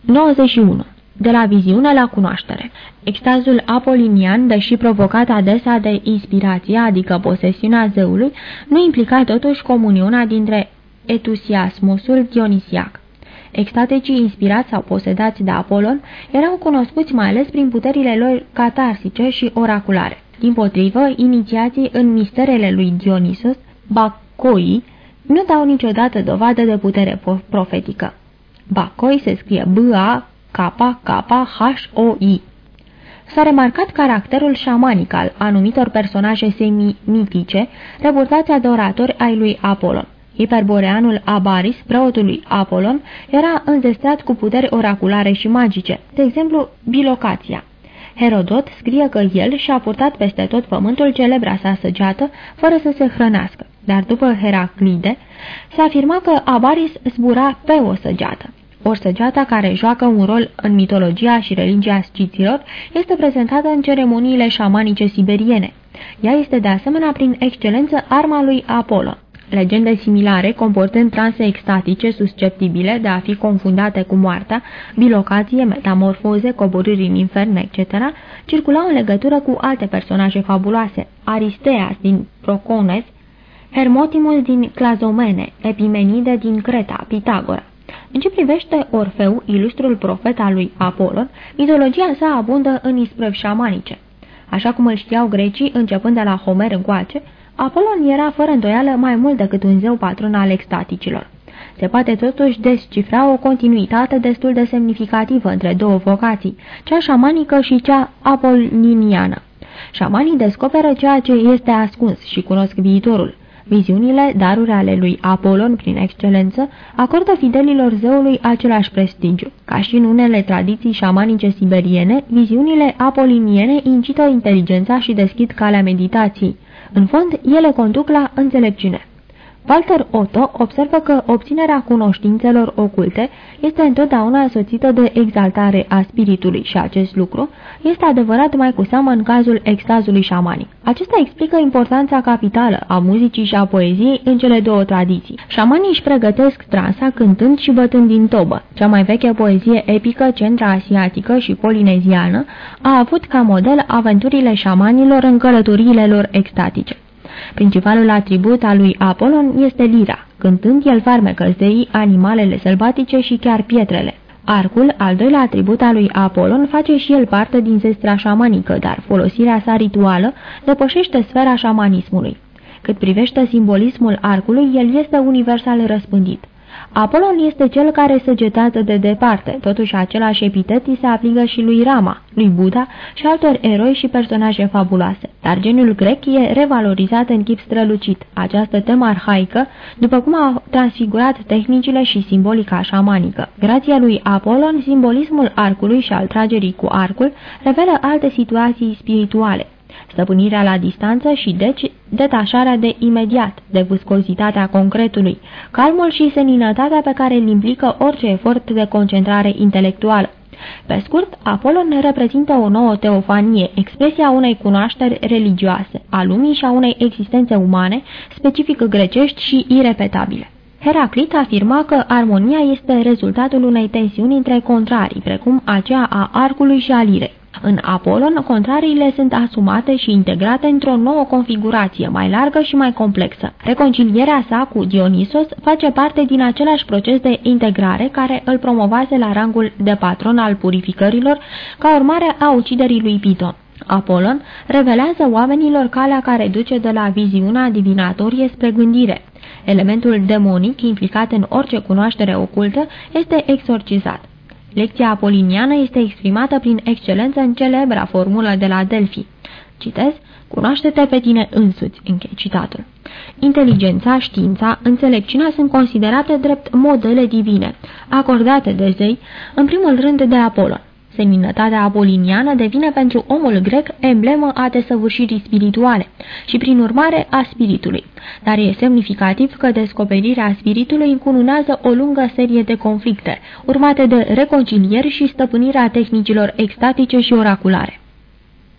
91. De la viziune la cunoaștere. Extazul apolinian, deși provocat adesea de inspirație, adică posesiunea zeului, nu implica totuși comuniunea dintre etusiasmusul dionisiac. Extaticii inspirați sau posedați de Apolon erau cunoscuți mai ales prin puterile lor catarsice și oraculare. Din potrivă, inițiații în misterele lui Dionisos, Bacoi, nu dau niciodată dovadă de putere profetică. Bacoi se scrie B-A-K-K-H-O-I. S-a remarcat caracterul șamanic al anumitor personaje semi-mitice, reputați adoratori ai lui Apolon. Hiperboreanul Abaris, preotul lui Apolon, era înzestrat cu puteri oraculare și magice, de exemplu bilocația. Herodot scrie că el și-a purtat peste tot pământul celebra sa săgeată, fără să se hrănească, dar după Heraclide se afirma că Abaris zbura pe o săgeată. Ori săgeata care joacă un rol în mitologia și religia sciților este prezentată în ceremoniile șamanice siberiene. Ea este de asemenea prin excelență arma lui Apollo. Legende similare, comportând transe extatice susceptibile de a fi confundate cu moartea, bilocație, metamorfoze, coborâri în infern, etc., circulau în legătură cu alte personaje fabuloase, Aristeas din Procones, Hermotimus din Clazomene, Epimenide din Creta, Pitagora. În ce privește Orfeu, ilustrul profet al lui Apolon, mitologia sa abundă în isprăvi șamanice. Așa cum îl știau grecii, începând de la Homer încoace, Apolon era fără îndoială mai mult decât un zeu patron al extaticilor. Se poate totuși descifra o continuitate destul de semnificativă între două vocații, cea șamanică și cea apoliniană. Șamanii descoperă ceea ce este ascuns și cunosc viitorul. Viziunile, daruri ale lui Apolon prin excelență, acordă fidelilor zeului același prestigiu. Ca și în unele tradiții șamanice siberiene, viziunile apoliniene incită inteligența și deschid calea meditației. În fond, ele conduc la înțelepciune. Walter Otto observă că obținerea cunoștințelor oculte este întotdeauna asocită de exaltare a spiritului și acest lucru este adevărat mai cu seamă în cazul extazului șamanic. Acesta explică importanța capitală a muzicii și a poeziei în cele două tradiții. Șamanii își pregătesc transa cântând și bătând din tobă. Cea mai veche poezie epică centra-asiatică și polineziană a avut ca model aventurile șamanilor în călătoriile lor extatice. Principalul atribut al lui Apolon este lira. Cântând, el farmecă zeii, animalele sălbatice și chiar pietrele. Arcul, al doilea atribut al lui Apolon, face și el parte din zestrea șamanică, dar folosirea sa rituală depășește sfera șamanismului. Cât privește simbolismul arcului, el este universal răspândit. Apolon este cel care săgetează de departe, totuși același epitet îi se aplică și lui Rama, lui Buddha și altor eroi și personaje fabuloase. Dar geniul grec e revalorizat în chip strălucit. Această temă arhaică, după cum a transfigurat tehnicile și simbolica șamanică. Grația lui Apolon, simbolismul arcului și al tragerii cu arcul revelă alte situații spirituale stăpânirea la distanță și deci detașarea de imediat, de viscozitatea concretului, calmul și seninătatea pe care îl implică orice efort de concentrare intelectuală. Pe scurt, Apolon reprezintă o nouă teofanie, expresia unei cunoașteri religioase, a lumii și a unei existențe umane, specific grecești și irepetabile. Heraclit afirma că armonia este rezultatul unei tensiuni între contrarii, precum aceea a arcului și a lirei. În Apolon, contrariile sunt asumate și integrate într-o nouă configurație, mai largă și mai complexă. Reconcilierea sa cu Dionisos face parte din același proces de integrare care îl promovase la rangul de patron al purificărilor ca urmare a uciderii lui Piton. Apolon revelează oamenilor calea care duce de la viziunea divinatorie spre gândire. Elementul demonic implicat în orice cunoaștere ocultă este exorcizat. Lecția apoliniană este exprimată prin excelență în celebra formulă de la Delphi. Citez, cunoaște-te pe tine însuți, închei citatul. Inteligența, știința, înțelepciunea sunt considerate drept modele divine, acordate de zei, în primul rând de Apollo. Seminătatea apoliniană devine pentru omul grec emblemă a desăvârșirii spirituale și, prin urmare, a spiritului. Dar e semnificativ că descoperirea spiritului încununează o lungă serie de conflicte, urmate de reconcilieri și stăpânirea tehnicilor extatice și oraculare.